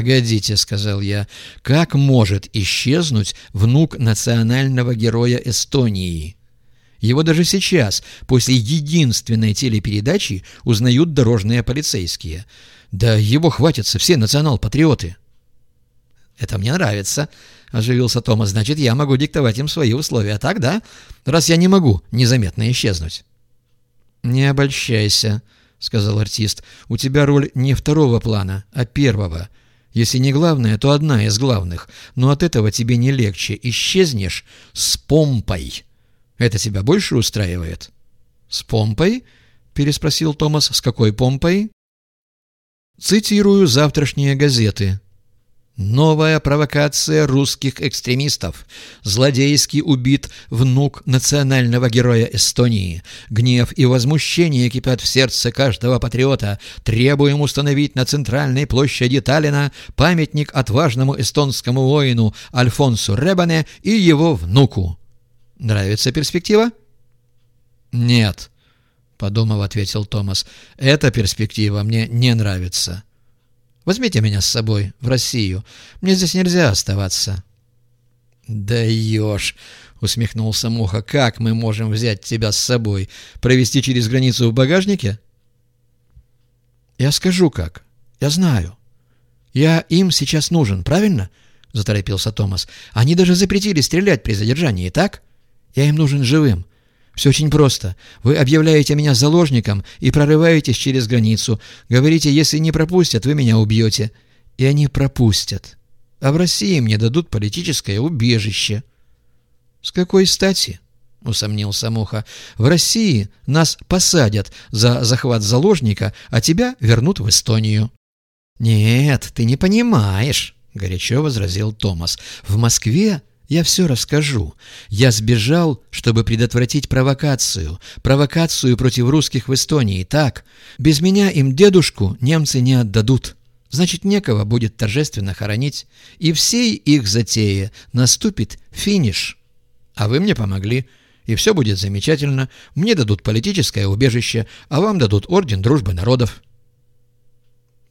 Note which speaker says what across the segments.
Speaker 1: «Погодите», — сказал я, — «как может исчезнуть внук национального героя Эстонии?» Его даже сейчас, после единственной телепередачи, узнают дорожные полицейские. Да его хватятся все национал-патриоты. «Это мне нравится», — оживился Томас. «Значит, я могу диктовать им свои условия. Так, да? Раз я не могу незаметно исчезнуть». «Не обольщайся», — сказал артист. «У тебя роль не второго плана, а первого. Если не главная, то одна из главных. Но от этого тебе не легче. Исчезнешь с помпой». Это тебя больше устраивает?» «С помпой?» — переспросил Томас. «С какой помпой?» Цитирую завтрашние газеты. Новая провокация русских экстремистов. Злодейски убит внук национального героя Эстонии. Гнев и возмущение кипят в сердце каждого патриота. Требуем установить на центральной площади Таллина памятник отважному эстонскому воину Альфонсу Ребане и его внуку. Нравится перспектива? Нет, подумав, ответил Томас. Эта перспектива мне не нравится. Возьмите меня с собой в Россию. Мне здесь нельзя оставаться. Даешь, усмехнулся Муха. Как мы можем взять тебя с собой? Провести через границу в багажнике? Я скажу как. Я знаю. Я им сейчас нужен, правильно? Заторопился Томас. Они даже запретили стрелять при задержании, так? — я им нужен живым. Все очень просто. Вы объявляете меня заложником и прорываетесь через границу. Говорите, если не пропустят, вы меня убьете. И они пропустят. А в России мне дадут политическое убежище. С какой стати? — усомнился Муха. «В России нас посадят за захват заложника, а тебя вернут в Эстонию». «Нет, ты не понимаешь», — горячо возразил Томас. «В Москве я все расскажу. Я сбежал, чтобы предотвратить провокацию. Провокацию против русских в Эстонии. Так, без меня им дедушку немцы не отдадут. Значит, некого будет торжественно хоронить. И всей их затее наступит финиш. А вы мне помогли. И все будет замечательно. Мне дадут политическое убежище, а вам дадут орден дружбы народов.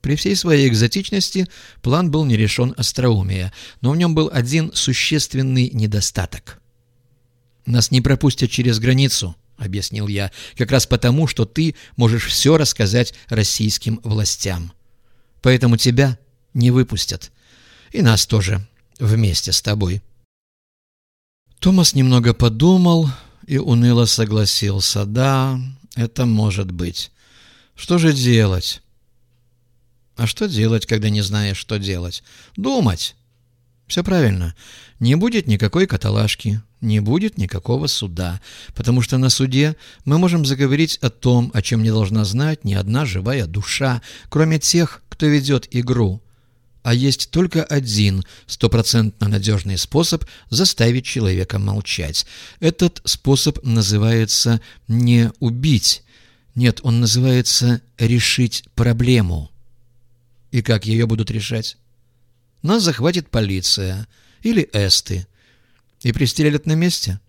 Speaker 1: При всей своей экзотичности план был не решен остроумия, но в нем был один существенный недостаток. «Нас не пропустят через границу», — объяснил я, «как раз потому, что ты можешь все рассказать российским властям. Поэтому тебя не выпустят. И нас тоже вместе с тобой». Томас немного подумал и уныло согласился. «Да, это может быть. Что же делать?» А что делать, когда не знаешь, что делать? Думать. Все правильно. Не будет никакой каталажки, не будет никакого суда, потому что на суде мы можем заговорить о том, о чем не должна знать ни одна живая душа, кроме тех, кто ведет игру. А есть только один стопроцентно надежный способ заставить человека молчать. Этот способ называется не убить. Нет, он называется решить проблему. И как ее будут решать? Нас захватит полиция или эсты и пристрелят на месте.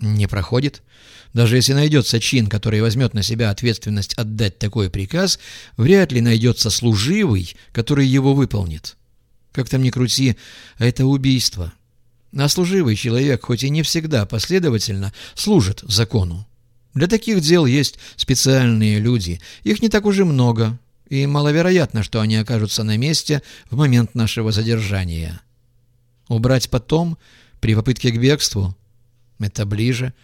Speaker 1: Не проходит. Даже если найдется чин, который возьмет на себя ответственность отдать такой приказ, вряд ли найдется служивый, который его выполнит. Как там ни крути, а это убийство. А служивый человек, хоть и не всегда последовательно, служит закону. Для таких дел есть специальные люди. Их не так уже много, и маловероятно, что они окажутся на месте в момент нашего задержания. Убрать потом, при попытке к бегству, это ближе.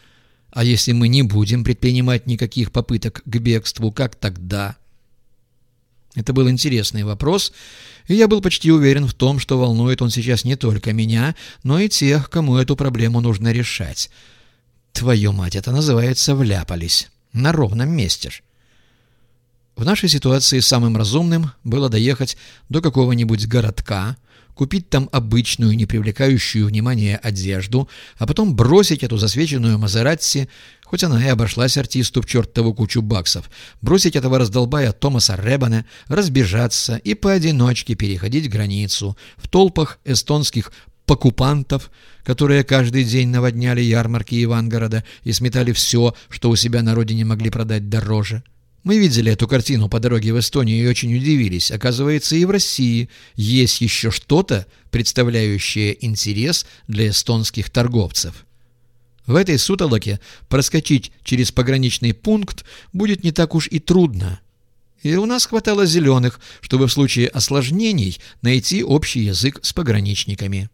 Speaker 1: А если мы не будем предпринимать никаких попыток к бегству, как тогда? Это был интересный вопрос, и я был почти уверен в том, что волнует он сейчас не только меня, но и тех, кому эту проблему нужно решать. Твою мать, это называется «вляпались». На ровном месте ж. В нашей ситуации самым разумным было доехать до какого-нибудь городка, купить там обычную, не привлекающую внимания одежду, а потом бросить эту засвеченную Мазератти, хоть она и обошлась артисту в чертову кучу баксов, бросить этого раздолбая Томаса Ребана, разбежаться и поодиночке переходить границу в толпах эстонских покупантов, которые каждый день наводняли ярмарки Ивангорода и сметали все, что у себя на родине могли продать дороже. Мы видели эту картину по дороге в Эстонию и очень удивились. Оказывается, и в России есть еще что-то, представляющее интерес для эстонских торговцев. В этой сутолоке проскочить через пограничный пункт будет не так уж и трудно. И у нас хватало зеленых, чтобы в случае осложнений найти общий язык с пограничниками.